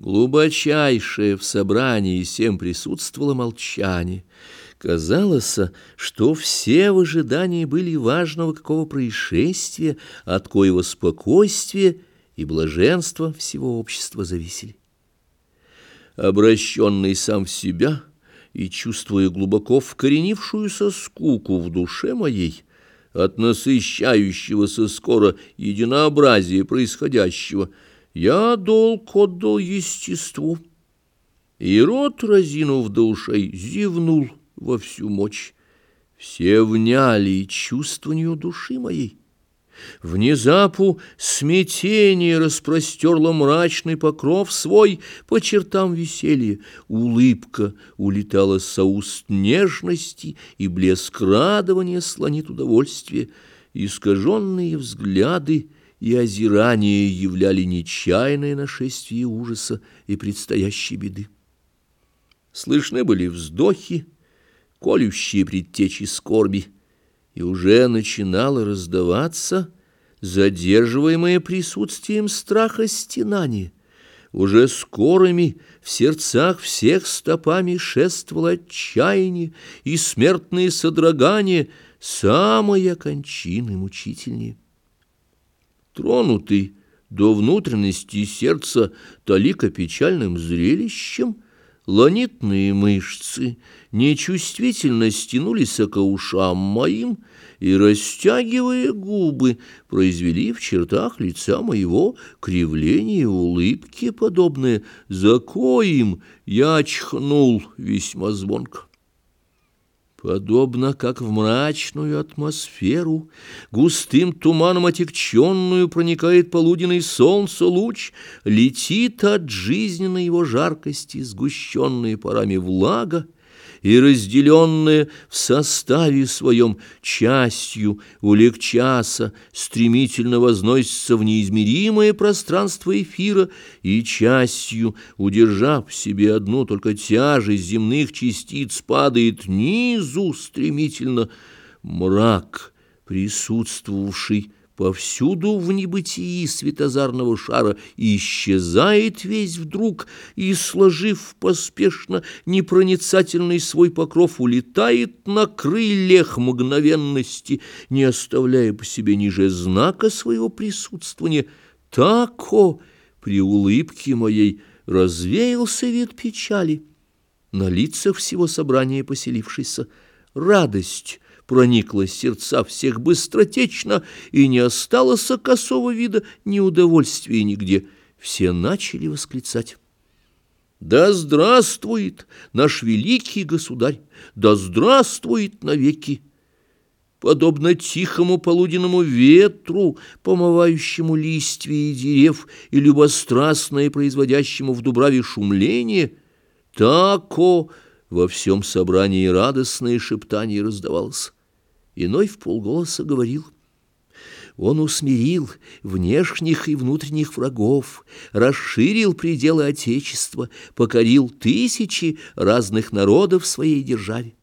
Глубочайшее в собрании всем присутствовало молчание. Казалось, что все в ожидании были важного какого происшествия, от коего спокойствия и блаженства всего общества зависели. Обращенный сам в себя и чувствуя глубоко вкоренившуюся скуку в душе моей, от насыщающегося скоро единообразия происходящего, я долг отдал естеству. И рот, разинув до ушей, зевнул во всю мощь. Все вняли чувствованию души моей. Внезапу смятение распростерло мрачный покров свой по чертам веселья. Улыбка улетала со уст нежности, и блеск радования слонит удовольствие. Искаженные взгляды и озирание являли нечаянное нашествие ужаса и предстоящей беды. Слышны были вздохи, колющие предтечи скорби, и уже начинало раздаваться задерживаемое присутствием страха стенание. Уже скорыми в сердцах всех стопами шествовало отчаяние и смертные содрогания, самые кончины мучительнее. Тронутый до внутренности сердца талика печальным зрелищем, ланитные мышцы нечувствительно стянулись к ушам моим и, растягивая губы, произвели в чертах лица моего кривление улыбки, подобное, за коим я чхнул весьма звонко. Подобно как в мрачную атмосферу, густым туманом отягченную проникает полуденный солнце луч, летит от жизненной его жаркости сгущенные парами влага, и разделенная в составе своем частью улегчаса стремительно возносится в неизмеримое пространство эфира и частью, удержав в себе одну только тяжесть земных частиц, падает низу стремительно мрак, присутствовавший Повсюду в небытии светозарного шара исчезает весь вдруг и, сложив поспешно непроницательный свой покров, улетает на крыльях мгновенности, не оставляя по себе ниже знака своего присутствования. Тако при улыбке моей развеялся вид печали, на лицах всего собрания поселившейся радость — проникла сердца всех быстротечно, и не осталось косого вида ни удовольствия нигде. Все начали восклицать. «Да здравствует наш великий государь! Да здравствует навеки!» Подобно тихому полуденному ветру, помывающему листья и дерев, и любострастное производящему в дубраве шумление, тако во всем собрании радостное шептание раздавалось иной в полголоса говорил. Он усмирил внешних и внутренних врагов, расширил пределы Отечества, покорил тысячи разных народов своей державе.